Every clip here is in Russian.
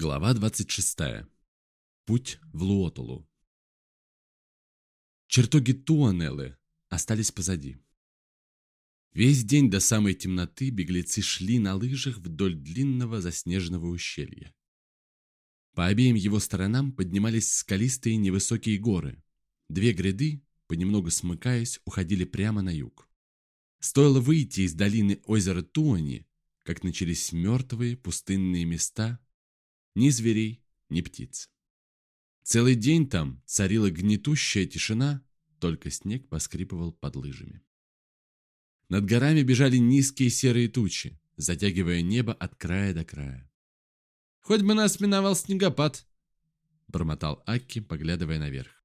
Глава 26. Путь в Луотолу. Чертоги Туанеллы остались позади. Весь день до самой темноты беглецы шли на лыжах вдоль длинного заснеженного ущелья. По обеим его сторонам поднимались скалистые невысокие горы. Две гряды, понемногу смыкаясь, уходили прямо на юг. Стоило выйти из долины озера Туани, как начались мертвые пустынные места – ни зверей, ни птиц. Целый день там царила гнетущая тишина, только снег поскрипывал под лыжами. Над горами бежали низкие серые тучи, затягивая небо от края до края. «Хоть бы нас миновал снегопад!» – бормотал Акки, поглядывая наверх.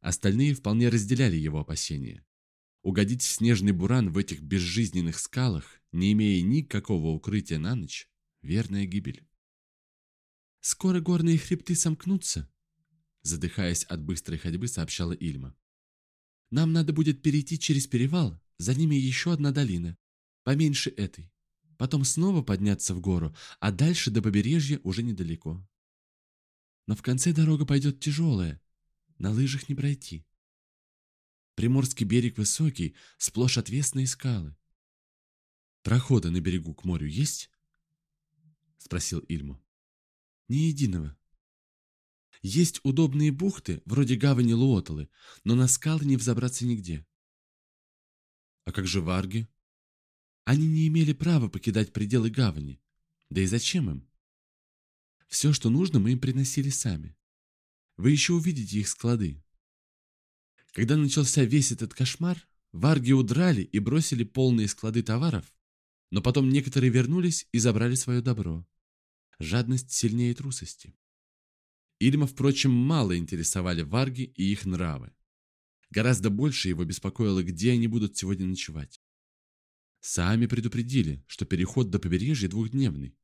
Остальные вполне разделяли его опасения. Угодить в снежный буран в этих безжизненных скалах, не имея никакого укрытия на ночь – верная гибель. «Скоро горные хребты сомкнутся», задыхаясь от быстрой ходьбы, сообщала Ильма. «Нам надо будет перейти через перевал, за ними еще одна долина, поменьше этой. Потом снова подняться в гору, а дальше до побережья уже недалеко. Но в конце дорога пойдет тяжелая, на лыжах не пройти. Приморский берег высокий, сплошь отвесные скалы. «Проходы на берегу к морю есть?» — спросил Ильму. Ни единого. Есть удобные бухты, вроде гавани Луоталы, но на скалы не взобраться нигде. А как же варги? Они не имели права покидать пределы гавани. Да и зачем им? Все, что нужно, мы им приносили сами. Вы еще увидите их склады. Когда начался весь этот кошмар, варги удрали и бросили полные склады товаров, но потом некоторые вернулись и забрали свое добро. Жадность сильнее трусости. Ильма, впрочем, мало интересовали варги и их нравы. Гораздо больше его беспокоило, где они будут сегодня ночевать. «Сами предупредили, что переход до побережья двухдневный»,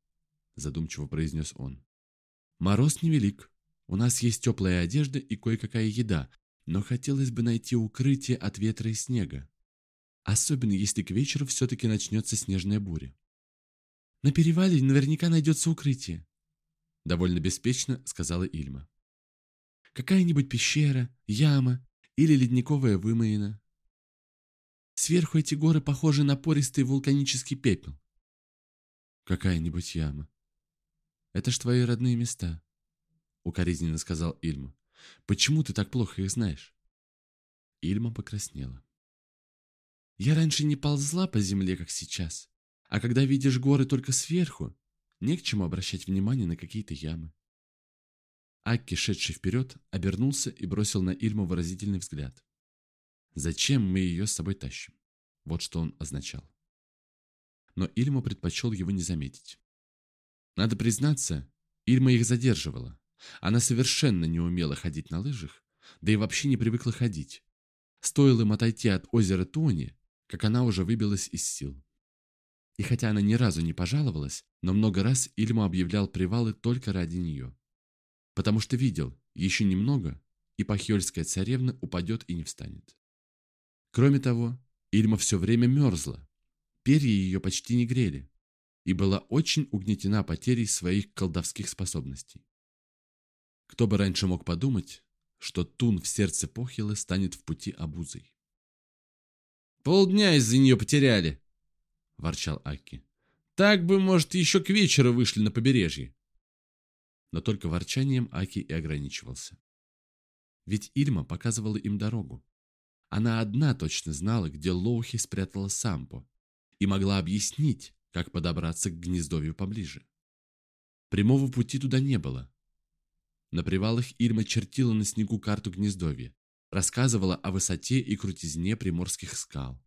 задумчиво произнес он. «Мороз невелик. У нас есть теплая одежда и кое-какая еда, но хотелось бы найти укрытие от ветра и снега. Особенно если к вечеру все-таки начнется снежная буря. На перевале наверняка найдется укрытие», — довольно беспечно сказала Ильма. «Какая-нибудь пещера, яма или ледниковая вымоина. Сверху эти горы похожи на пористый вулканический пепел. Какая-нибудь яма. Это ж твои родные места, укоризненно сказал Ильма. Почему ты так плохо их знаешь? Ильма покраснела. Я раньше не ползла по земле, как сейчас. А когда видишь горы только сверху, не к чему обращать внимание на какие-то ямы. Акки, шедший вперед, обернулся и бросил на Ильму выразительный взгляд. «Зачем мы ее с собой тащим?» Вот что он означал. Но Ильма предпочел его не заметить. Надо признаться, Ильма их задерживала. Она совершенно не умела ходить на лыжах, да и вообще не привыкла ходить. Стоило им отойти от озера Тони, как она уже выбилась из сил. И хотя она ни разу не пожаловалась, но много раз Ильма объявлял привалы только ради нее. Потому что видел, еще немного, и пахьольская царевна упадет и не встанет. Кроме того, Ильма все время мерзла, перья ее почти не грели, и была очень угнетена потерей своих колдовских способностей. Кто бы раньше мог подумать, что Тун в сердце Похилы станет в пути обузой. «Полдня из-за нее потеряли», ворчал Аки. «Так бы, может, еще к вечеру вышли на побережье». Но только ворчанием Аки и ограничивался. Ведь Ильма показывала им дорогу. Она одна точно знала, где Лоухи спрятала Сампо, и могла объяснить, как подобраться к гнездовью поближе. Прямого пути туда не было. На привалах Ильма чертила на снегу карту гнездовья, рассказывала о высоте и крутизне приморских скал,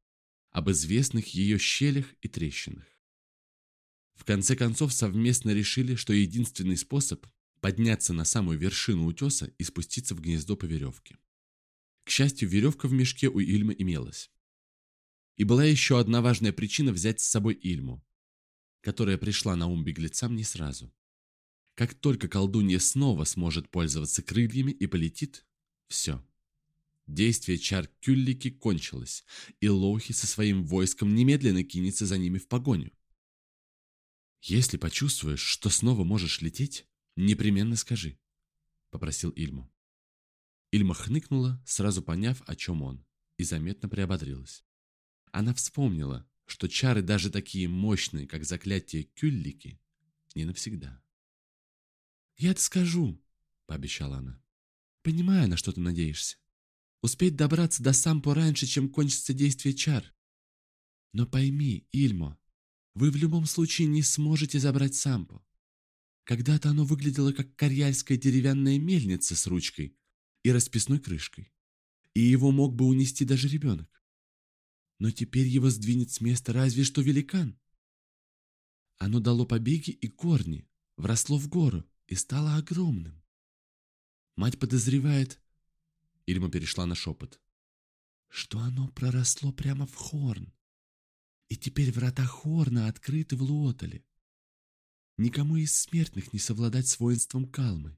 об известных ее щелях и трещинах. В конце концов совместно решили, что единственный способ – подняться на самую вершину утеса и спуститься в гнездо по веревке. К счастью, веревка в мешке у Ильмы имелась. И была еще одна важная причина взять с собой Ильму, которая пришла на ум беглецам не сразу. Как только колдунья снова сможет пользоваться крыльями и полетит – все. Действие чар Кюллики кончилось, и Лоухи со своим войском немедленно кинется за ними в погоню. «Если почувствуешь, что снова можешь лететь, Непременно скажи, попросил Ильму. Ильма хныкнула, сразу поняв, о чем он, и заметно приободрилась. Она вспомнила, что чары даже такие мощные, как заклятие Кюллики, не навсегда. «Я-то скажу», — пообещала она. «Понимаю, на что ты надеешься. Успеть добраться до Сампо раньше, чем кончится действие чар. Но пойми, Ильмо, вы в любом случае не сможете забрать Сампо. Когда-то оно выглядело как карьяльская деревянная мельница с ручкой и расписной крышкой. И его мог бы унести даже ребенок. Но теперь его сдвинет с места разве что великан. Оно дало побеги и корни, вросло в гору и стало огромным. Мать подозревает... Ильма перешла на шепот. Что оно проросло прямо в Хорн. И теперь врата Хорна открыты в Луотале. Никому из смертных не совладать с воинством Калмы.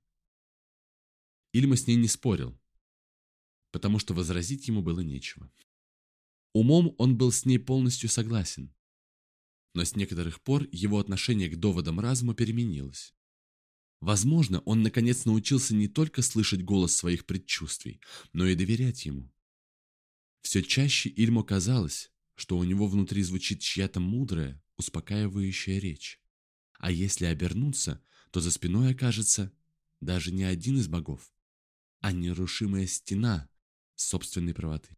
Ильма с ней не спорил, потому что возразить ему было нечего. Умом он был с ней полностью согласен, но с некоторых пор его отношение к доводам разума переменилось. Возможно, он наконец научился не только слышать голос своих предчувствий, но и доверять ему. Все чаще Ильмо казалось, что у него внутри звучит чья-то мудрая, успокаивающая речь. А если обернуться, то за спиной окажется даже не один из богов, а нерушимая стена собственной правоты.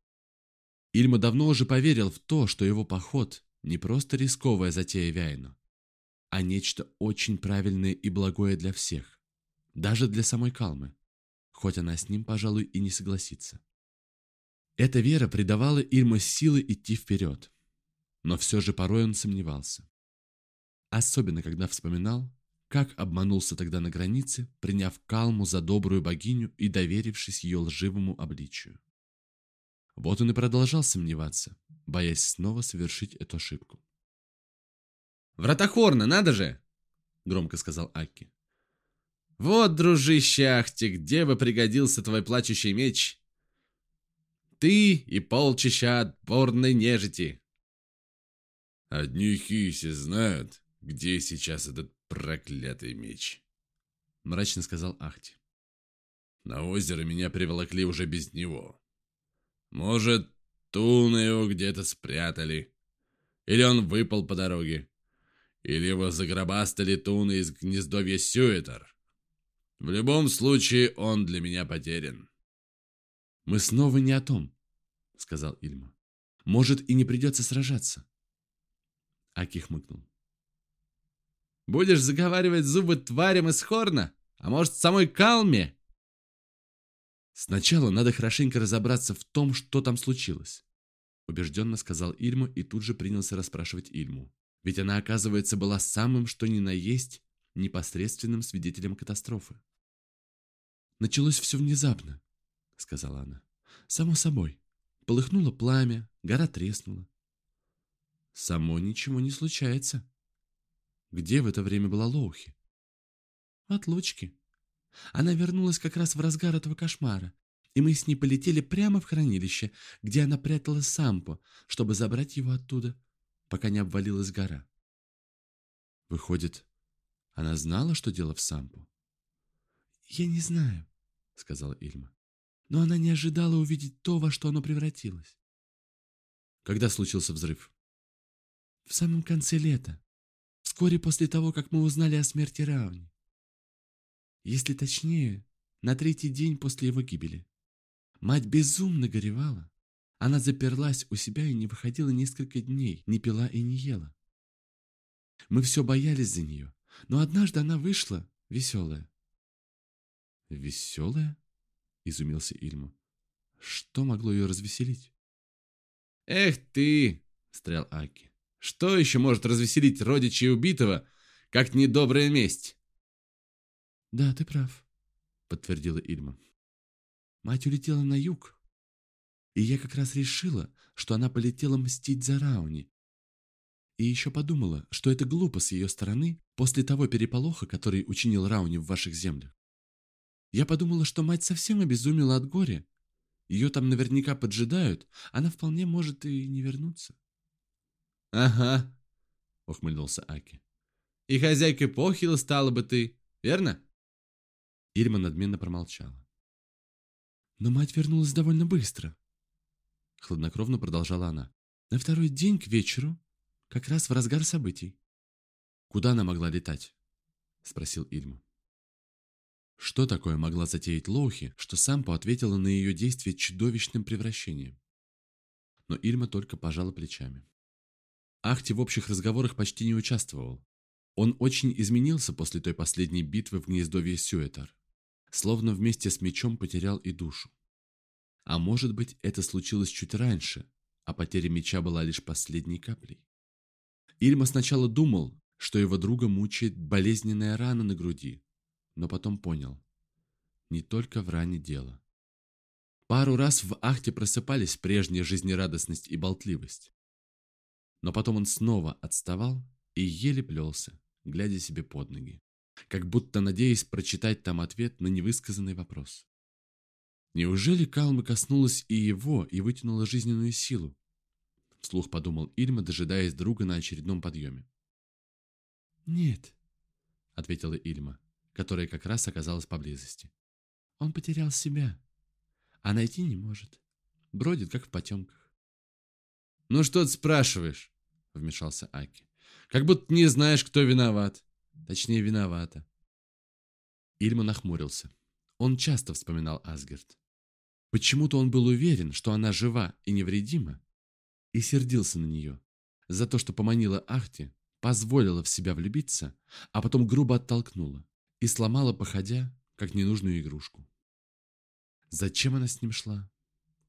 Ильма давно уже поверил в то, что его поход не просто рисковая затея Вяйну, а нечто очень правильное и благое для всех, даже для самой Калмы, хоть она с ним, пожалуй, и не согласится. Эта вера придавала Ильма силы идти вперед, но все же порой он сомневался. Особенно, когда вспоминал, как обманулся тогда на границе, приняв Калму за добрую богиню и доверившись ее лживому обличию. Вот он и продолжал сомневаться, боясь снова совершить эту ошибку. «Врата Хорна, надо же!» — громко сказал Акки. «Вот, дружище Ахти, где бы пригодился твой плачущий меч? Ты и полчища отборной нежити!» «Одни хиси знают, где сейчас этот проклятый меч?» — мрачно сказал Ахти. «На озеро меня приволокли уже без него. Может, туны его где-то спрятали. Или он выпал по дороге. Или его загробастали туны из гнездовья Сюэтер. В любом случае, он для меня потерян». «Мы снова не о том», — сказал Ильма. «Может, и не придется сражаться». Аки хмыкнул. Будешь заговаривать зубы тварям из Хорна? А может, самой Калме?» «Сначала надо хорошенько разобраться в том, что там случилось», убежденно сказал Ильму и тут же принялся расспрашивать Ильму. Ведь она, оказывается, была самым, что ни на есть, непосредственным свидетелем катастрофы. «Началось все внезапно», — сказала она. «Само собой. Полыхнуло пламя, гора треснула. Само ничего не случается. Где в это время была Лоухи? В отлучке. Она вернулась как раз в разгар этого кошмара, и мы с ней полетели прямо в хранилище, где она прятала сампо, чтобы забрать его оттуда, пока не обвалилась гора. Выходит, она знала, что дело в сампо? «Я не знаю», — сказала Ильма. «Но она не ожидала увидеть то, во что оно превратилось». Когда случился взрыв? В самом конце лета вскоре после того, как мы узнали о смерти Рауни. Если точнее, на третий день после его гибели. Мать безумно горевала. Она заперлась у себя и не выходила несколько дней, не пила и не ела. Мы все боялись за нее, но однажды она вышла, веселая. «Веселая?» — изумился Ильма. «Что могло ее развеселить?» «Эх ты!» — встрял Аки. Что еще может развеселить родичей убитого, как недобрая месть? «Да, ты прав», — подтвердила Ильма. «Мать улетела на юг, и я как раз решила, что она полетела мстить за Рауни. И еще подумала, что это глупо с ее стороны после того переполоха, который учинил Рауни в ваших землях. Я подумала, что мать совсем обезумела от горя. Ее там наверняка поджидают, она вполне может и не вернуться. «Ага», — ухмыльнулся Аки. «И хозяйкой похила стала бы ты, верно?» Ильма надменно промолчала. Но мать вернулась довольно быстро. Хладнокровно продолжала она. На второй день к вечеру, как раз в разгар событий. Куда она могла летать? Спросил Ильма. Что такое могла затеять Лоухи, что Сампо ответила на ее действие чудовищным превращением? Но Ильма только пожала плечами. Ахти в общих разговорах почти не участвовал. Он очень изменился после той последней битвы в гнездовье Сюэтар. Словно вместе с мечом потерял и душу. А может быть, это случилось чуть раньше, а потеря меча была лишь последней каплей. Ильма сначала думал, что его друга мучает болезненная рана на груди, но потом понял. Не только в ране дело. Пару раз в Ахте просыпались прежняя жизнерадостность и болтливость. Но потом он снова отставал и еле плелся, глядя себе под ноги, как будто надеясь прочитать там ответ на невысказанный вопрос. Неужели Калма коснулась и его, и вытянула жизненную силу? Вслух подумал Ильма, дожидаясь друга на очередном подъеме. «Нет», — ответила Ильма которая как раз оказалась поблизости. Он потерял себя, а найти не может. Бродит, как в потемках. «Ну что ты спрашиваешь?» — вмешался Аки. «Как будто не знаешь, кто виноват. Точнее, виновата». Ильма нахмурился. Он часто вспоминал Асгерт. Почему-то он был уверен, что она жива и невредима, и сердился на нее за то, что поманила Ахти, позволила в себя влюбиться, а потом грубо оттолкнула и сломала, походя, как ненужную игрушку. Зачем она с ним шла?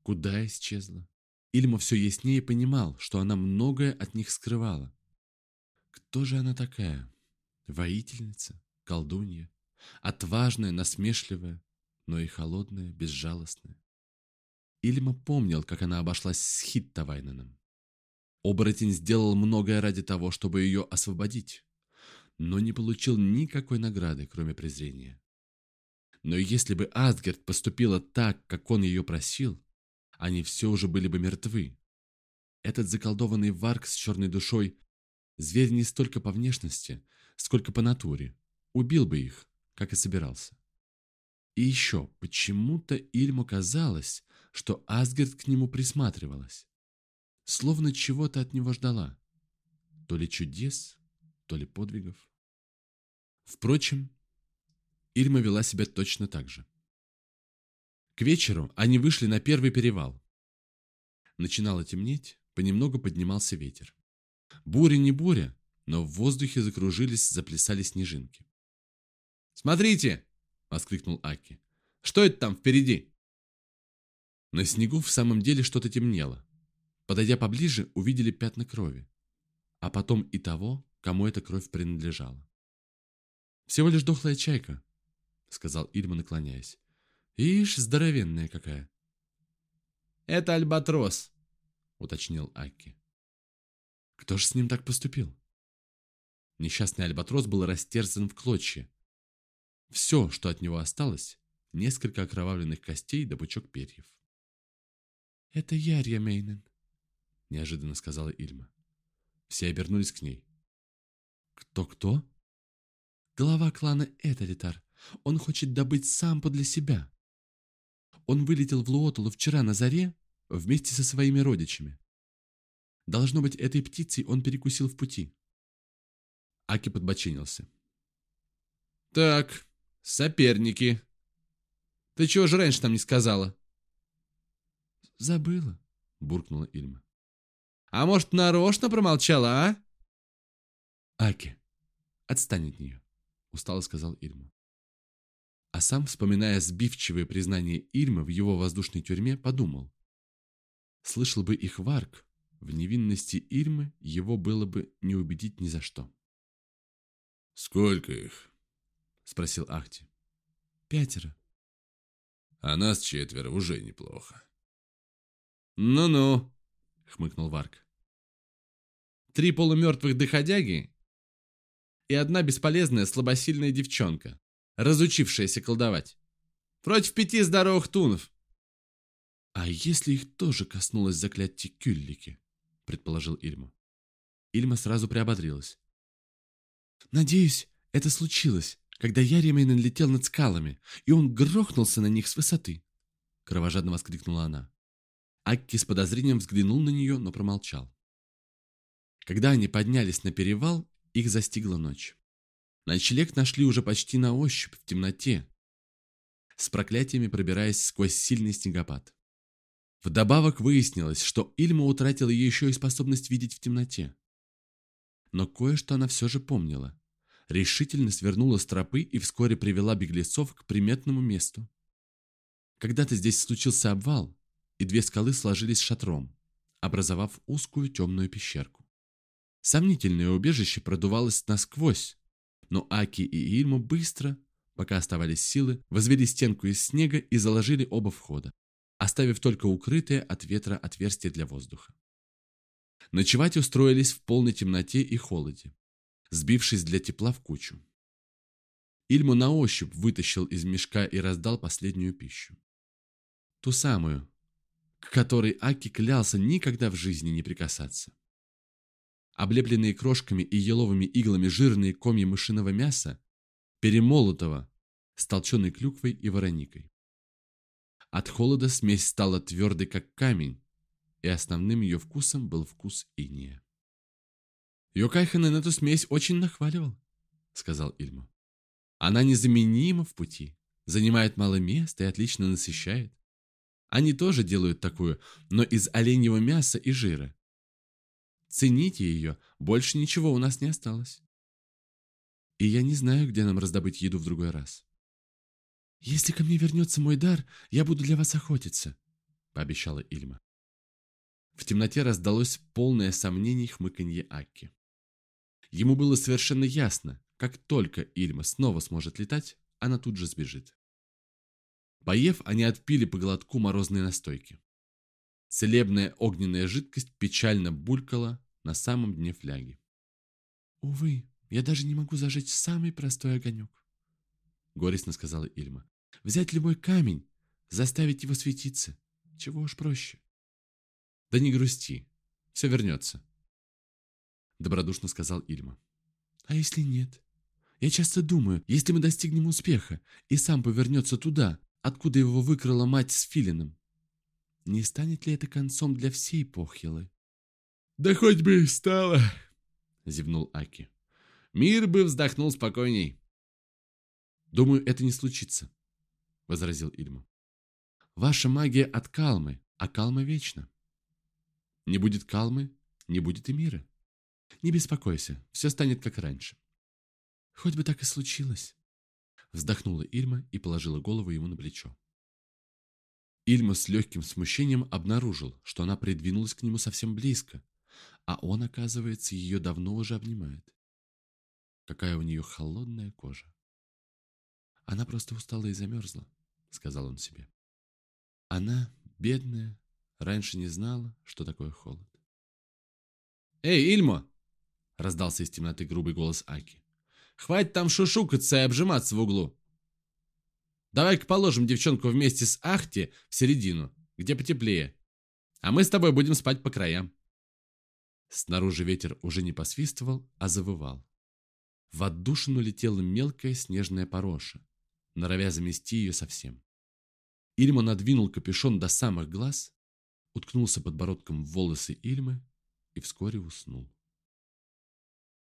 Куда исчезла? Ильма все яснее понимал, что она многое от них скрывала. Кто же она такая? Воительница? Колдунья? Отважная, насмешливая, но и холодная, безжалостная. Ильма помнил, как она обошлась с Хиттавайненом. Оборотень сделал многое ради того, чтобы ее освободить но не получил никакой награды, кроме презрения. Но если бы Асгард поступила так, как он ее просил, они все уже были бы мертвы. Этот заколдованный варк с черной душой, зверь не столько по внешности, сколько по натуре, убил бы их, как и собирался. И еще, почему-то Ильму казалось, что Асгард к нему присматривалась, словно чего-то от него ждала. То ли чудес, то ли подвигов. Впрочем, Ильма вела себя точно так же. К вечеру они вышли на первый перевал. Начинало темнеть, понемногу поднимался ветер. Буря не буря, но в воздухе закружились, заплясали снежинки. «Смотрите!» — воскликнул Аки. «Что это там впереди?» На снегу в самом деле что-то темнело. Подойдя поближе, увидели пятна крови. А потом и того, кому эта кровь принадлежала. Всего лишь дохлая чайка, сказал Ильма, наклоняясь. Ишь, здоровенная какая. Это альбатрос, уточнил Аки. Кто же с ним так поступил? Несчастный альбатрос был растерзан в клочья. Все, что от него осталось, несколько окровавленных костей да пучок перьев. «Это Ярья Мейнен», — неожиданно сказала Ильма. Все обернулись к ней. «Кто-кто?» Глава клана Эталитар. Он хочет добыть сампу для себя. Он вылетел в Луотулу вчера на заре вместе со своими родичами. Должно быть, этой птицей он перекусил в пути. Аки подбочинился. «Так, соперники. Ты чего же раньше там не сказала?» «Забыла», — буркнула Ильма. «А может, нарочно промолчала, а?» «Аки, отстань от нее. — устало сказал Ильма. А сам, вспоминая сбивчивые признания Ильмы в его воздушной тюрьме, подумал. Слышал бы их Варк, в невинности Ильмы его было бы не убедить ни за что. «Сколько их?» — спросил Ахти. «Пятеро». «А нас четверо, уже неплохо». «Ну-ну», — хмыкнул Варк. «Три полумертвых доходяги и одна бесполезная слабосильная девчонка, разучившаяся колдовать. Против пяти здоровых тунов. «А если их тоже коснулось заклятие Кюллики?» – предположил Ильма. Ильма сразу приободрилась. «Надеюсь, это случилось, когда Яремейн летел над скалами, и он грохнулся на них с высоты!» Кровожадно воскликнула она. Акки с подозрением взглянул на нее, но промолчал. Когда они поднялись на перевал, их застигла ночь. Ночлег нашли уже почти на ощупь, в темноте, с проклятиями пробираясь сквозь сильный снегопад. Вдобавок выяснилось, что Ильма утратила еще и способность видеть в темноте. Но кое-что она все же помнила. Решительно свернула с тропы и вскоре привела беглецов к приметному месту. Когда-то здесь случился обвал, и две скалы сложились шатром, образовав узкую темную пещерку. Сомнительное убежище продувалось насквозь, но Аки и Ильма быстро, пока оставались силы, возвели стенку из снега и заложили оба входа, оставив только укрытое от ветра отверстие для воздуха. Ночевать устроились в полной темноте и холоде, сбившись для тепла в кучу. Ильму на ощупь вытащил из мешка и раздал последнюю пищу. Ту самую, к которой Аки клялся никогда в жизни не прикасаться. Облепленные крошками и еловыми иглами жирные комья мышиного мяса, перемолотого, с толченой клюквой и вороникой. От холода смесь стала твердой, как камень, и основным ее вкусом был вкус иния. «Йокайханен эту смесь очень нахваливал», — сказал Ильма. «Она незаменима в пути, занимает мало места и отлично насыщает. Они тоже делают такую, но из оленьего мяса и жира. Цените ее, больше ничего у нас не осталось. И я не знаю, где нам раздобыть еду в другой раз. «Если ко мне вернется мой дар, я буду для вас охотиться», — пообещала Ильма. В темноте раздалось полное сомнений хмыканье Акки. Ему было совершенно ясно, как только Ильма снова сможет летать, она тут же сбежит. Поев, они отпили по глотку морозной настойки. Целебная огненная жидкость печально булькала на самом дне фляги. «Увы, я даже не могу зажечь самый простой огонек», — горестно сказала Ильма. «Взять любой камень, заставить его светиться. Чего уж проще». «Да не грусти, все вернется», — добродушно сказал Ильма. «А если нет? Я часто думаю, если мы достигнем успеха, и сам повернется туда, откуда его выкрала мать с Филином, не станет ли это концом для всей Похилы? «Да хоть бы и стало!» — зевнул Аки. «Мир бы вздохнул спокойней». «Думаю, это не случится», — возразил Ильма. «Ваша магия от Калмы, а Калма вечна. Не будет Калмы, не будет и мира. Не беспокойся, все станет как раньше». «Хоть бы так и случилось», — вздохнула Ильма и положила голову ему на плечо. Ильма с легким смущением обнаружил, что она придвинулась к нему совсем близко, а он, оказывается, ее давно уже обнимает. Какая у нее холодная кожа. Она просто устала и замерзла, сказал он себе. Она, бедная, раньше не знала, что такое холод. «Эй, Ильма!» — раздался из темноты грубый голос Аки. «Хватит там шушукаться и обжиматься в углу. Давай-ка положим девчонку вместе с Ахти в середину, где потеплее. А мы с тобой будем спать по краям. Снаружи ветер уже не посвистывал, а завывал. В отдушину летела мелкая снежная пороша, норовя замести ее совсем. Ильма надвинул капюшон до самых глаз, уткнулся подбородком в волосы Ильмы и вскоре уснул.